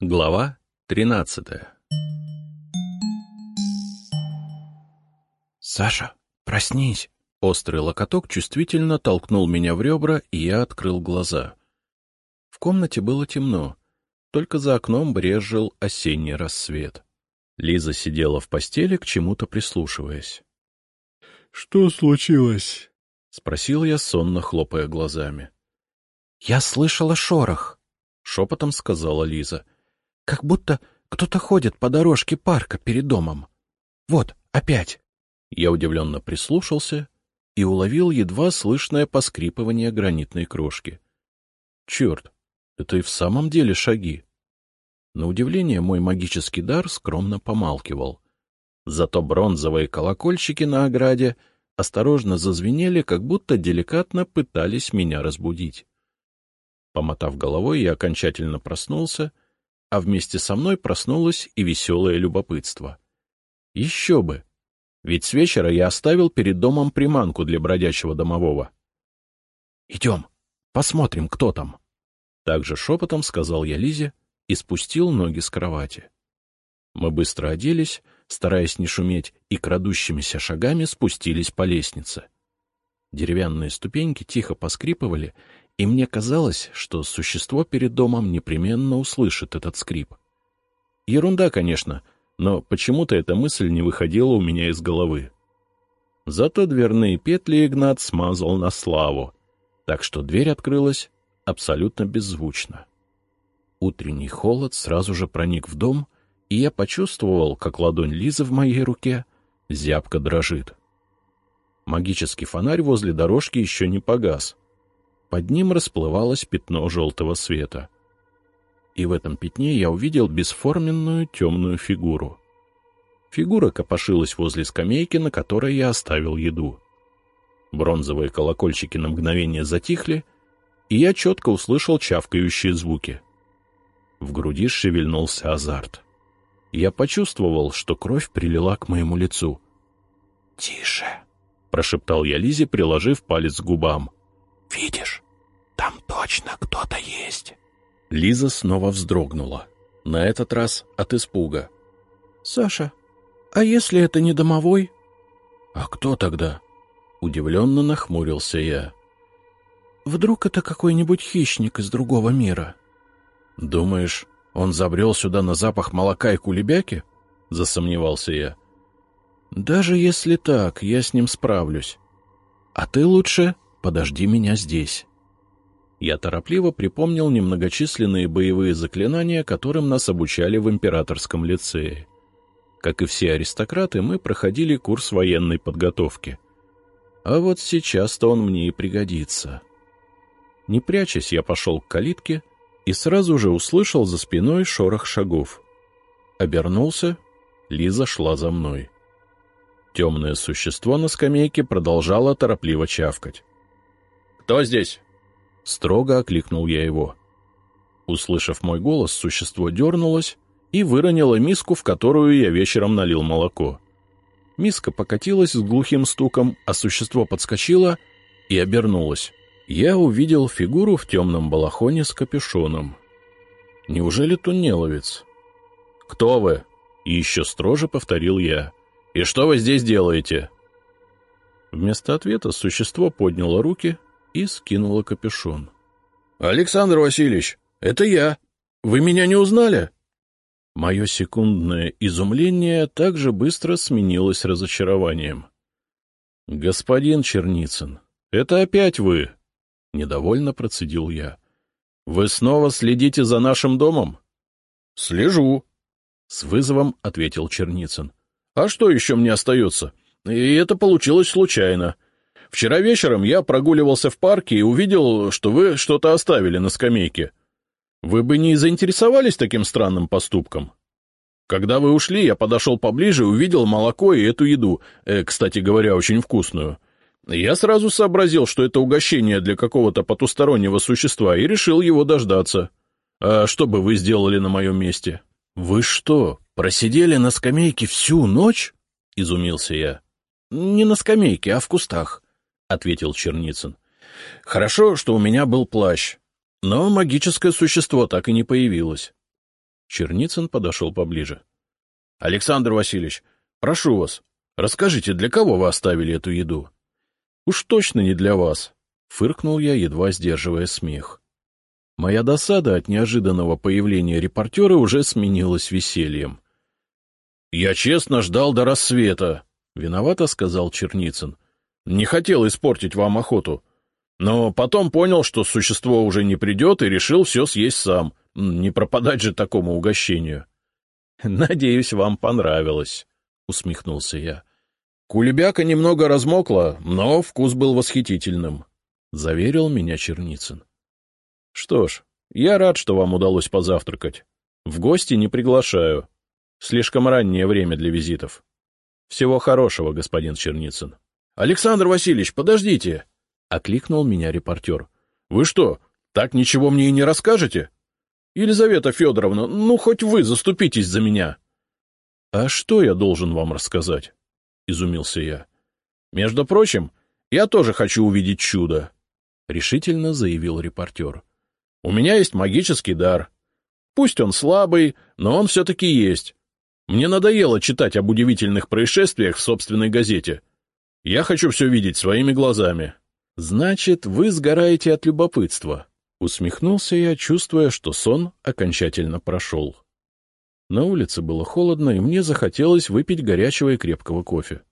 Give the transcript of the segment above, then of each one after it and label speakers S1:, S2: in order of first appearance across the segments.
S1: Глава тринадцатая
S2: «Саша, проснись!»
S1: Острый локоток чувствительно толкнул меня в ребра, и я открыл глаза. В комнате было темно, только за окном брезжил осенний рассвет. Лиза сидела в постели, к чему-то прислушиваясь.
S3: — Что случилось?
S1: — спросил я, сонно хлопая глазами.
S2: — Я слышала шорох, — шепотом сказала Лиза. — Как будто кто-то ходит по дорожке парка перед домом. Вот, опять.
S1: Я удивленно прислушался и уловил едва слышное поскрипывание гранитной крошки. Черт, это и в самом деле шаги. На удивление мой магический дар скромно помалкивал. Зато бронзовые колокольчики на ограде осторожно зазвенели, как будто деликатно пытались меня разбудить. Помотав головой, я окончательно проснулся, а вместе со мной проснулось и веселое любопытство. Еще бы! Ведь с вечера я оставил перед домом приманку для бродячего домового. — Идем, посмотрим, кто там. Также шепотом сказал я Лизе, и спустил ноги с кровати. Мы быстро оделись, стараясь не шуметь, и крадущимися шагами спустились по лестнице. Деревянные ступеньки тихо поскрипывали, и мне казалось, что существо перед домом непременно услышит этот скрип. Ерунда, конечно, но почему-то эта мысль не выходила у меня из головы. Зато дверные петли Игнат смазал на славу, так что дверь открылась абсолютно беззвучно. Утренний холод сразу же проник в дом, и я почувствовал, как ладонь Лизы в моей руке зябко дрожит. Магический фонарь возле дорожки еще не погас. Под ним расплывалось пятно желтого света. И в этом пятне я увидел бесформенную темную фигуру. Фигура копошилась возле скамейки, на которой я оставил еду. Бронзовые колокольчики на мгновение затихли, и я четко услышал чавкающие звуки — в груди шевельнулся азарт. Я почувствовал, что кровь прилила к моему лицу. — Тише, — прошептал я Лизе, приложив палец к губам. — Видишь, там точно кто-то есть. Лиза снова вздрогнула, на этот раз от испуга. — Саша, а если это не домовой? — А кто тогда? — удивленно нахмурился я. — Вдруг это какой-нибудь хищник из другого мира? — «Думаешь, он забрел сюда на запах молока и кулебяки?» — засомневался я. «Даже если так, я с ним справлюсь. А ты лучше подожди меня здесь». Я торопливо припомнил немногочисленные боевые заклинания, которым нас обучали в императорском лицее. Как и все аристократы, мы проходили курс военной подготовки. А вот сейчас-то он мне и пригодится. Не прячась, я пошел к калитке — и сразу же услышал за спиной шорох шагов. Обернулся, Лиза шла за мной. Темное существо на скамейке продолжало торопливо чавкать. «Кто здесь?» — строго окликнул я его. Услышав мой голос, существо дернулось и выронило миску, в которую я вечером налил молоко. Миска покатилась с глухим стуком, а существо подскочило и обернулось я увидел фигуру в темном балахоне с капюшоном. Неужели туннеловец? «Кто вы?» — и еще строже повторил я. «И что вы здесь делаете?» Вместо ответа существо подняло руки и скинуло капюшон. «Александр Васильевич, это я. Вы меня не узнали?» Мое секундное изумление также быстро сменилось разочарованием. «Господин Черницын, это опять вы!» — недовольно процедил я. — Вы снова следите за нашим домом? — Слежу, — с вызовом ответил Черницын. — А что еще мне остается? И это получилось случайно. Вчера вечером я прогуливался в парке и увидел, что вы что-то оставили на скамейке. Вы бы не заинтересовались таким странным поступком? Когда вы ушли, я подошел поближе и увидел молоко и эту еду, э, кстати говоря, очень вкусную. — я сразу сообразил, что это угощение для какого-то потустороннего существа, и решил его дождаться. А что бы вы сделали на моем месте? — Вы что, просидели на скамейке всю ночь? — изумился я. — Не на скамейке, а в кустах, — ответил Черницын. — Хорошо, что у меня был плащ, но магическое существо так и не появилось. Черницын подошел поближе. — Александр Васильевич, прошу вас, расскажите, для кого вы оставили эту еду? — Уж точно не для вас, — фыркнул я, едва сдерживая смех. Моя досада от неожиданного появления репортера уже сменилась весельем. — Я честно ждал до рассвета, — виновато сказал Черницын. — Не хотел испортить вам охоту. Но потом понял, что существо уже не придет, и решил все съесть сам. Не пропадать же такому угощению. — Надеюсь, вам понравилось, — усмехнулся я. Кулебяка немного размокла, но вкус был восхитительным, — заверил меня Черницын. — Что ж, я рад, что вам удалось позавтракать. В гости не приглашаю. Слишком раннее время для визитов. Всего хорошего, господин Черницын. — Александр Васильевич, подождите! — окликнул меня репортер. — Вы что, так ничего мне и не расскажете? — Елизавета Федоровна, ну хоть вы заступитесь за меня. — А что я должен вам рассказать? — изумился я. — Между прочим, я тоже хочу увидеть чудо, — решительно заявил репортер. — У меня есть магический дар. Пусть он слабый, но он все-таки есть. Мне надоело читать об удивительных происшествиях в собственной газете. Я хочу все видеть своими глазами. «Значит, вы сгораете от любопытства», — усмехнулся я, чувствуя, что сон окончательно прошел. На улице было холодно, и мне захотелось выпить горячего и крепкого кофе.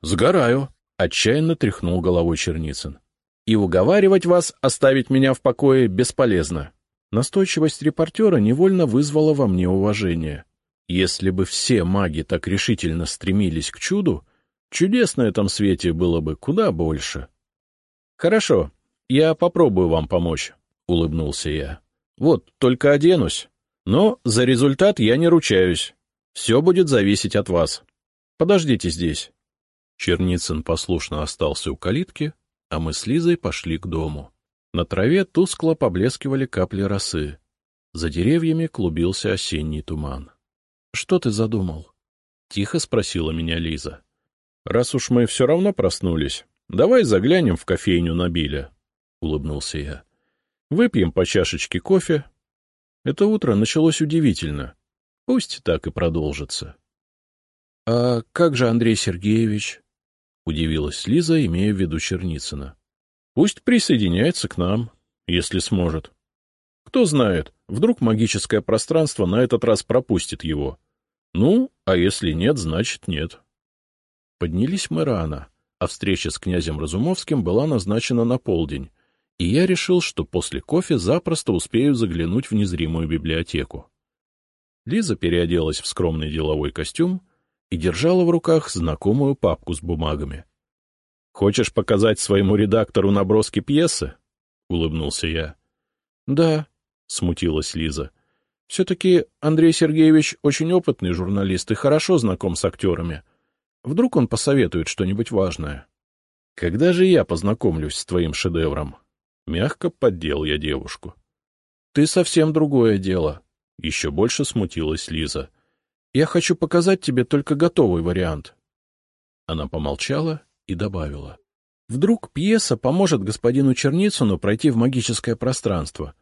S1: «Сгораю», — отчаянно тряхнул головой Черницын. «И уговаривать вас оставить меня в покое бесполезно». Настойчивость репортера невольно вызвала во мне уважение. Если бы все маги так решительно стремились к чуду, чудес на этом свете было бы куда больше. — Хорошо, я попробую вам помочь, — улыбнулся я. — Вот, только оденусь. Но за результат я не ручаюсь. Все будет зависеть от вас. Подождите здесь. Черницын послушно остался у калитки, а мы с Лизой пошли к дому. На траве тускло поблескивали капли росы. За деревьями клубился осенний туман. — Что ты задумал? — тихо спросила меня Лиза. — Раз уж мы все равно проснулись, — Давай заглянем в кофейню Набиля, — улыбнулся я. — Выпьем по чашечке кофе. Это утро началось удивительно. Пусть так и продолжится. — А как же Андрей Сергеевич? — удивилась Лиза, имея в виду Черницына. — Пусть присоединяется к нам, если сможет. Кто знает, вдруг магическое пространство на этот раз пропустит его. Ну, а если нет, значит нет. Поднялись мы рано а встреча с князем Разумовским была назначена на полдень, и я решил, что после кофе запросто успею заглянуть в незримую библиотеку. Лиза переоделась в скромный деловой костюм и держала в руках знакомую папку с бумагами. — Хочешь показать своему редактору наброски пьесы? — улыбнулся я. — Да, — смутилась Лиза. — Все-таки Андрей Сергеевич очень опытный журналист и хорошо знаком с актерами. — Вдруг он посоветует что-нибудь важное. — Когда же я познакомлюсь с твоим шедевром? Мягко поддел я девушку. — Ты совсем другое дело. Еще больше смутилась Лиза. — Я хочу показать тебе только готовый вариант. Она помолчала и добавила. — Вдруг пьеса поможет господину Черницыну пройти в магическое пространство.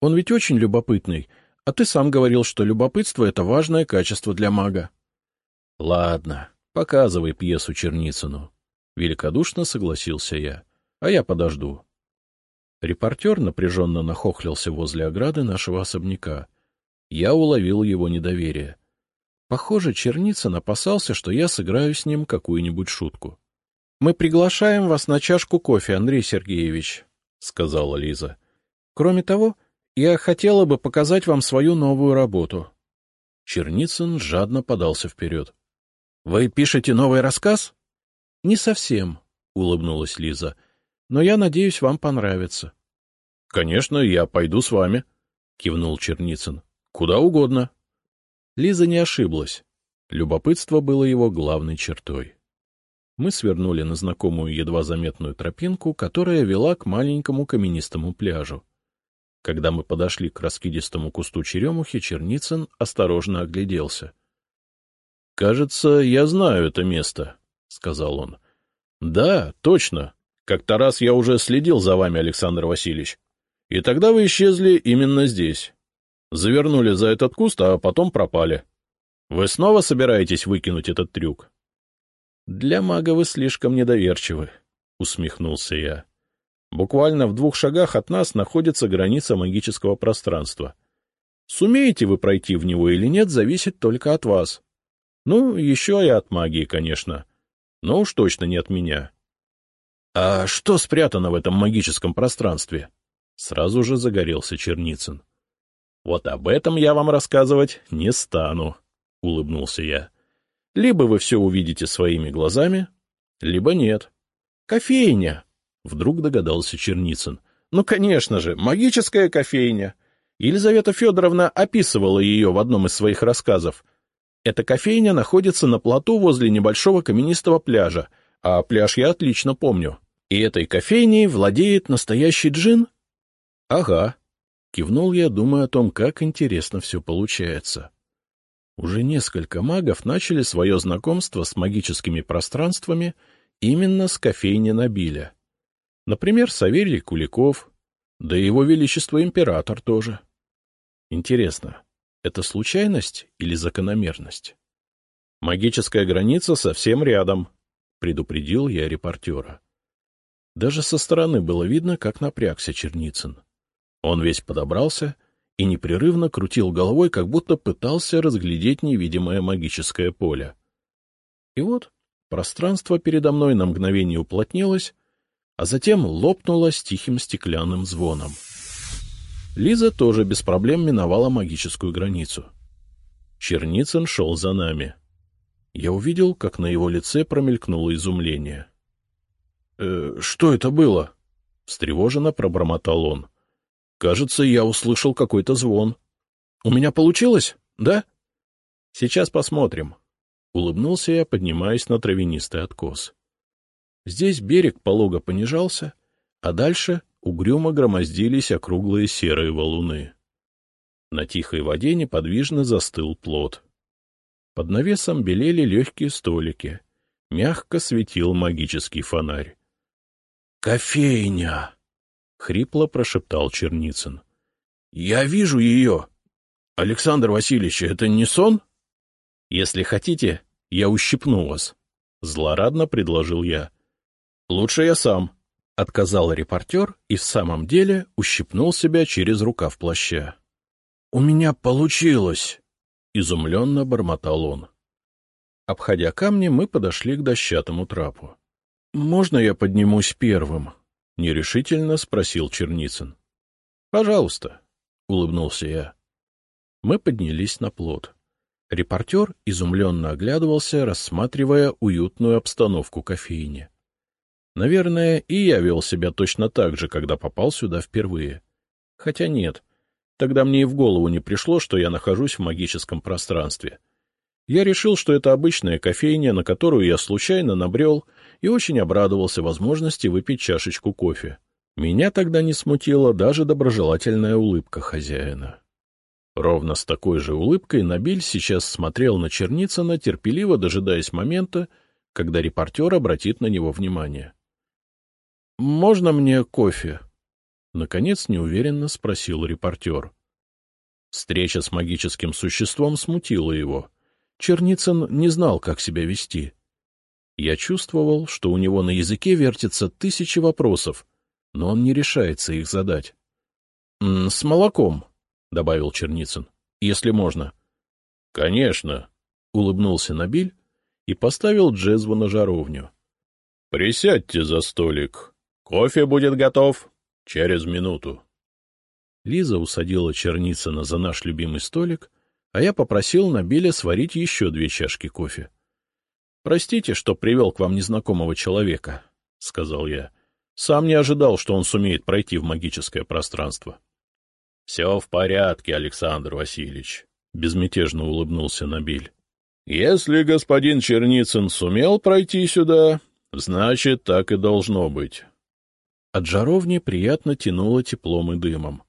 S1: Он ведь очень любопытный, а ты сам говорил, что любопытство — это важное качество для мага. — Ладно, Показывай пьесу Черницыну. Великодушно согласился я. А я подожду. Репортер напряженно нахохлился возле ограды нашего особняка. Я уловил его недоверие. Похоже, Черницын опасался, что я сыграю с ним какую-нибудь шутку. — Мы приглашаем вас на чашку кофе, Андрей Сергеевич, — сказала Лиза. — Кроме того, я хотела бы показать вам свою новую работу. Черницын жадно подался вперед. Вы пишете новый рассказ? — Не совсем, — улыбнулась Лиза. — Но я надеюсь, вам понравится. — Конечно, я пойду с вами, — кивнул Черницын. — Куда угодно. Лиза не ошиблась. Любопытство было его главной чертой. Мы свернули на знакомую едва заметную тропинку, которая вела к маленькому каменистому пляжу. Когда мы подошли к раскидистому кусту черемухи, Черницын осторожно огляделся. «Кажется, я знаю это место», — сказал он. «Да, точно. Как-то раз я уже следил за вами, Александр Васильевич. И тогда вы исчезли именно здесь. Завернули за этот куст, а потом пропали. Вы снова собираетесь выкинуть этот трюк? — Для мага вы слишком недоверчивы, — усмехнулся я. Буквально в двух шагах от нас находится граница магического пространства. Сумеете вы пройти в него или нет, зависит только от вас. Ну, еще и от магии, конечно. Но уж точно не от меня. — А что спрятано в этом магическом пространстве? Сразу же загорелся Черницын. — Вот об этом я вам рассказывать не стану, — улыбнулся я. — Либо вы все увидите своими глазами, либо нет. — Кофейня! — вдруг догадался Черницын. — Ну, конечно же, магическая кофейня. Елизавета Федоровна описывала ее в одном из своих рассказов. Эта кофейня находится на плоту возле небольшого каменистого пляжа, а пляж я отлично помню. И этой кофейней владеет настоящий джин, — Ага. Кивнул я, думая о том, как интересно все получается. Уже несколько магов начали свое знакомство с магическими пространствами именно с кофейни Набиля. Например, Савелий Куликов, да и его величество император тоже. Интересно, это случайность или закономерность? Магическая граница совсем рядом, — предупредил я репортера. Даже со стороны было видно, как напрягся Черницын. Он весь подобрался и непрерывно крутил головой, как будто пытался разглядеть невидимое магическое поле. И вот пространство передо мной на мгновение уплотнилось, а затем лопнуло с тихим стеклянным звоном. Лиза тоже без проблем миновала магическую границу. Черницын шел за нами. Я увидел, как на его лице промелькнуло изумление. «Э, — Что это было? — встревоженно пробормотал он. — Кажется, я услышал какой-то звон. У меня получилось, да? Сейчас посмотрим. Улыбнулся я, поднимаясь на травянистый откос. Здесь берег полого понижался, а дальше угрюмо громоздились округлые серые валуны. На тихой воде неподвижно застыл плот. Под навесом белели легкие столики. Мягко светил магический фонарь. «Кофейня!» — хрипло прошептал Черницын. — Я вижу ее. Александр Васильевич, это не сон? — Если хотите, я ущипну вас. — злорадно предложил я. — Лучше я сам, — отказал репортер и в самом деле ущипнул себя через рукав плаща. — У меня получилось! — изумленно бормотал он. Обходя камни, мы подошли к дощатому трапу. — Можно я поднимусь первым? — нерешительно спросил Черницын. — Пожалуйста, — улыбнулся я. Мы поднялись на плот. Репортер изумленно оглядывался, рассматривая уютную обстановку кофейни. Наверное, и я вел себя точно так же, когда попал сюда впервые. Хотя нет, тогда мне и в голову не пришло, что я нахожусь в магическом пространстве. Я решил, что это обычная кофейня, на которую я случайно набрел — и очень обрадовался возможности выпить чашечку кофе. Меня тогда не смутила даже доброжелательная улыбка хозяина. Ровно с такой же улыбкой Набиль сейчас смотрел на Черницына, терпеливо дожидаясь момента, когда репортер обратит на него внимание. — Можно мне кофе? — наконец неуверенно спросил репортер. Встреча с магическим существом смутила его. Черницын не знал, как себя вести. Я чувствовал, что у него на языке вертятся тысячи вопросов, но он не решается их задать. — С молоком, — добавил Черницын, — если можно. — Конечно, — улыбнулся Набиль и поставил джезву на жаровню. — Присядьте за столик. Кофе будет готов через минуту. Лиза усадила Черницына за наш любимый столик, а я попросил Набиля сварить еще две чашки кофе. —— Простите, что привел к вам незнакомого человека, — сказал я. Сам не ожидал, что он сумеет пройти в магическое пространство. — Все в порядке, Александр Васильевич, — безмятежно улыбнулся Набиль. — Если господин Черницын сумел пройти сюда, значит, так и должно быть. От жаровни приятно тянуло теплом и дымом.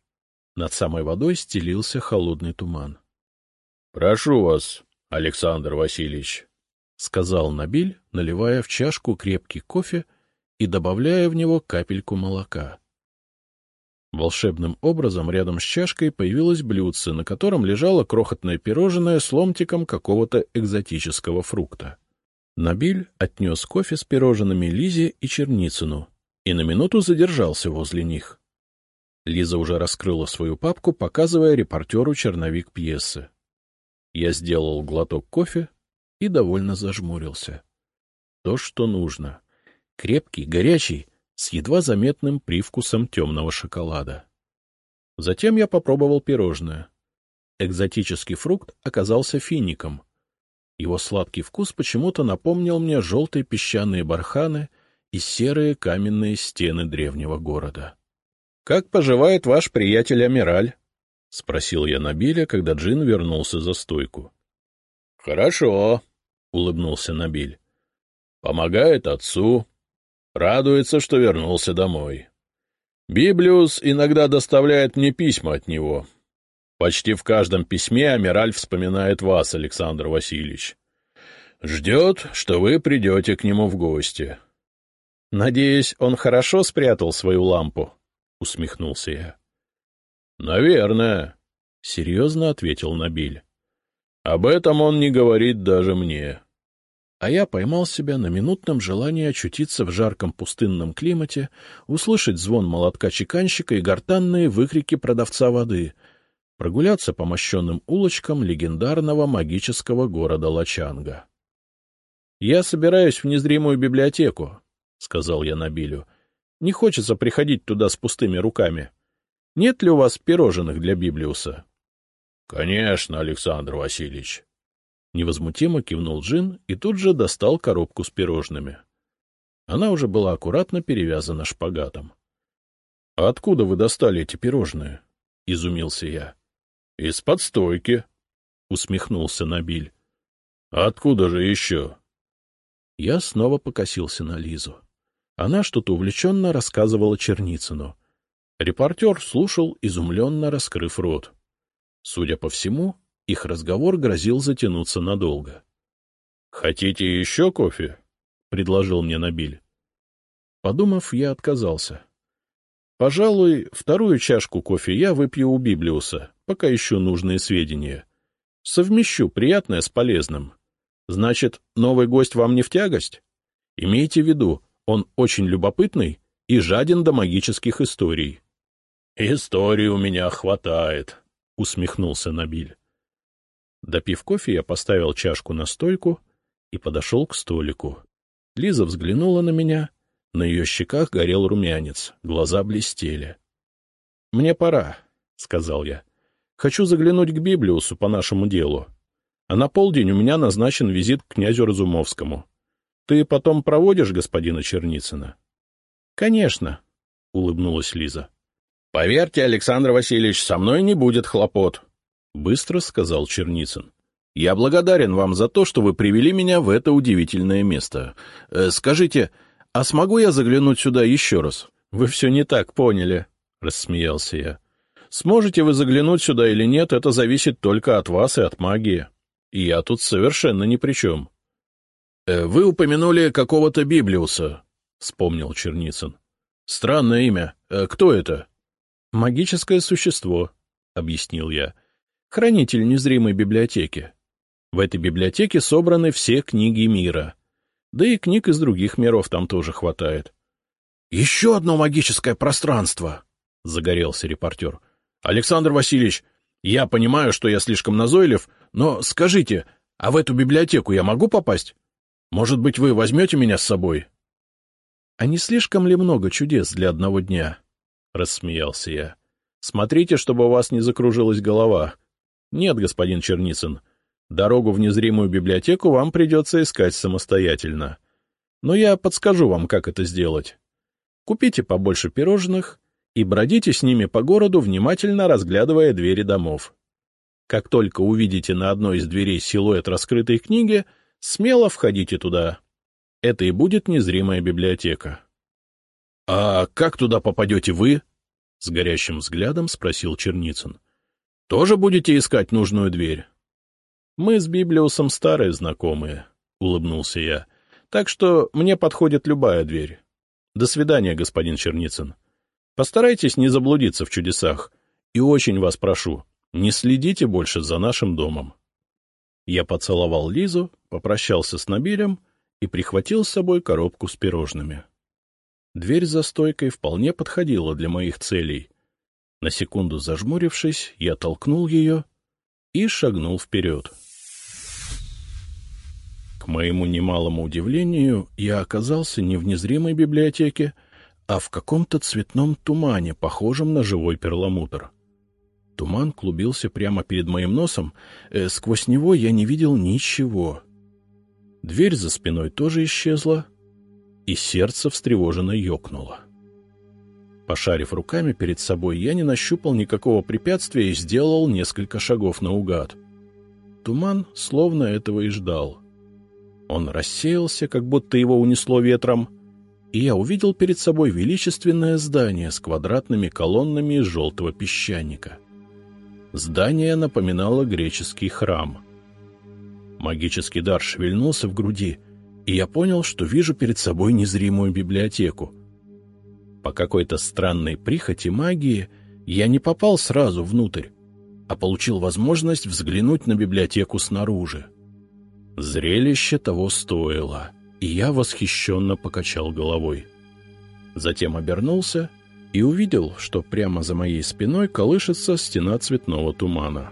S1: Над самой водой стелился холодный туман. — Прошу вас, Александр Васильевич, — сказал Набиль, наливая в чашку крепкий кофе и добавляя в него капельку молока. Волшебным образом рядом с чашкой появилось блюдце, на котором лежало крохотное пирожное с ломтиком какого-то экзотического фрукта. Набиль отнес кофе с пирожными Лизе и Черницыну и на минуту задержался возле них. Лиза уже раскрыла свою папку, показывая репортеру черновик пьесы. Я сделал глоток кофе и довольно зажмурился. То, что нужно. Крепкий, горячий, с едва заметным привкусом темного шоколада. Затем я попробовал пирожное. Экзотический фрукт оказался фиником. Его сладкий вкус почему-то напомнил мне желтые песчаные барханы и серые каменные стены древнего города. — Как поживает ваш приятель Амираль? — спросил я Набиля, когда Джин вернулся за стойку. — Хорошо, — улыбнулся Набиль. — Помогает отцу. Радуется, что вернулся домой. Библиус иногда доставляет мне письма от него. Почти в каждом письме Амираль вспоминает вас, Александр Васильевич. Ждет, что вы придете к нему в гости. — Надеюсь, он хорошо спрятал свою лампу? — усмехнулся я. — Наверное, — серьезно ответил Набиль. — Об этом он не говорит даже мне. А я поймал себя на минутном желании очутиться в жарком пустынном климате, услышать звон молотка чеканщика и гортанные выкрики продавца воды, прогуляться по мощенным улочкам легендарного магического города Лачанга. — Я собираюсь в незримую библиотеку, — сказал я Набилю. — Не хочется приходить туда с пустыми руками. Нет ли у вас пирожных для Библиуса? — Конечно, Александр Васильевич. Невозмутимо кивнул Джин и тут же достал коробку с пирожными. Она уже была аккуратно перевязана шпагатом. — А откуда вы достали эти пирожные? — изумился я. — Из-под стойки, — усмехнулся Набиль. — Откуда же еще? Я снова покосился на Лизу. Она что-то увлеченно рассказывала Черницыну. Репортер слушал, изумленно раскрыв рот. Судя по всему, их разговор грозил затянуться надолго. — Хотите еще кофе? — предложил мне Набиль. Подумав, я отказался. Пожалуй, вторую чашку кофе я выпью у Библиуса, пока ищу нужные сведения. Совмещу приятное с полезным. Значит, новый гость вам не в тягость? Имейте в виду, он очень любопытный и жаден до магических историй. — Историй у меня хватает, — усмехнулся Набиль. Допив кофе, я поставил чашку на стойку и подошел к столику. Лиза взглянула на меня. На ее щеках горел румянец, глаза блестели. — Мне пора, — сказал я. — Хочу заглянуть к Библиусу по нашему делу. А на полдень у меня назначен визит к князю Разумовскому. Ты потом проводишь господина Черницына? — Конечно, — улыбнулась Лиза. — Поверьте, Александр Васильевич, со мной не будет хлопот, — быстро сказал Черницын. — Я благодарен вам за то, что вы привели меня в это удивительное место. Э, скажите, а смогу я заглянуть сюда еще раз? Вы все не так поняли, — рассмеялся я. — Сможете вы заглянуть сюда или нет, это зависит только от вас и от магии. И я тут совершенно ни при чем. «Э, — Вы упомянули какого-то Библиуса, — вспомнил Черницын. — Странное имя. Э, кто это? — Магическое существо, — объяснил я. — хранитель незримой библиотеки. В этой библиотеке собраны все книги мира. Да и книг из других миров там тоже хватает. — Еще одно магическое пространство! — загорелся репортер. — Александр Васильевич, я понимаю, что я слишком назойлив, но скажите, а в эту библиотеку я могу попасть? Может быть, вы возьмете меня с собой? — А не слишком ли много чудес для одного дня? — рассмеялся я. — Смотрите, чтобы у вас не закружилась голова. — Нет, господин Черницын, дорогу в незримую библиотеку вам придется искать самостоятельно. Но я подскажу вам, как это сделать. Купите побольше пирожных и бродите с ними по городу, внимательно разглядывая двери домов. Как только увидите на одной из дверей силуэт раскрытой книги, смело входите туда. Это и будет незримая библиотека. — А как туда попадете вы? — с горящим взглядом спросил Черницын. — тоже будете искать нужную дверь? — Мы с Библиусом старые знакомые, — улыбнулся я. — Так что мне подходит любая дверь. До свидания, господин Черницын. Постарайтесь не заблудиться в чудесах. И очень вас прошу, не следите больше за нашим домом. Я поцеловал Лизу, попрощался с Набилем и прихватил с собой коробку с пирожными. Дверь за стойкой вполне подходила для моих целей. На секунду зажмурившись, я толкнул ее и шагнул вперед. К моему немалому удивлению, я оказался не в незримой библиотеке, а в каком-то цветном тумане, похожем на живой перламутр. Туман клубился прямо перед моим носом, э, сквозь него я не видел ничего. Дверь за спиной тоже исчезла, и сердце встревоженно ёкнуло. Пошарив руками перед собой, я не нащупал никакого препятствия и сделал несколько шагов наугад. Туман словно этого и ждал. Он рассеялся, как будто его унесло ветром, и я увидел перед собой величественное здание с квадратными колоннами из желтого песчаника — Здание напоминало греческий храм. Магический дар шевельнулся в груди, и я понял, что вижу перед собой незримую библиотеку. По какой-то странной прихоти магии я не попал сразу внутрь, а получил возможность взглянуть на библиотеку снаружи. Зрелище того стоило, и я восхищенно покачал головой. Затем обернулся и увидел, что прямо за моей спиной колышется стена цветного тумана.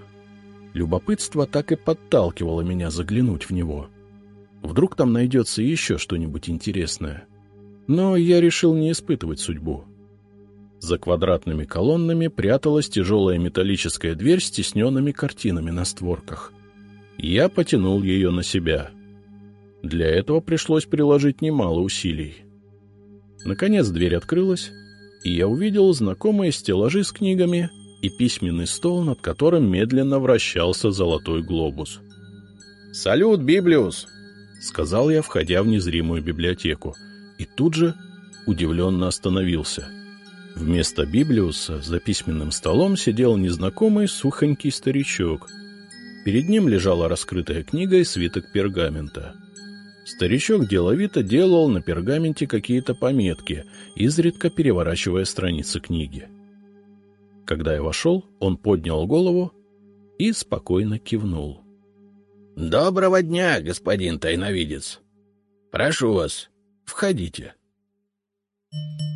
S1: Любопытство так и подталкивало меня заглянуть в него. Вдруг там найдется еще что-нибудь интересное. Но я решил не испытывать судьбу. За квадратными колоннами пряталась тяжелая металлическая дверь с тесненными картинами на створках. Я потянул ее на себя. Для этого пришлось приложить немало усилий. Наконец дверь открылась, и я увидел знакомые стеллажи с книгами и письменный стол, над которым медленно вращался золотой глобус. «Салют, Библиус!» — сказал я, входя в незримую библиотеку, и тут же удивленно остановился. Вместо Библиуса за письменным столом сидел незнакомый сухонький старичок. Перед ним лежала раскрытая книга и свиток пергамента — Старичок деловито делал на пергаменте какие-то пометки, изредка переворачивая страницы книги. Когда я вошел, он поднял голову и спокойно кивнул. «Доброго дня, господин тайновидец! Прошу вас, входите!» Thank you.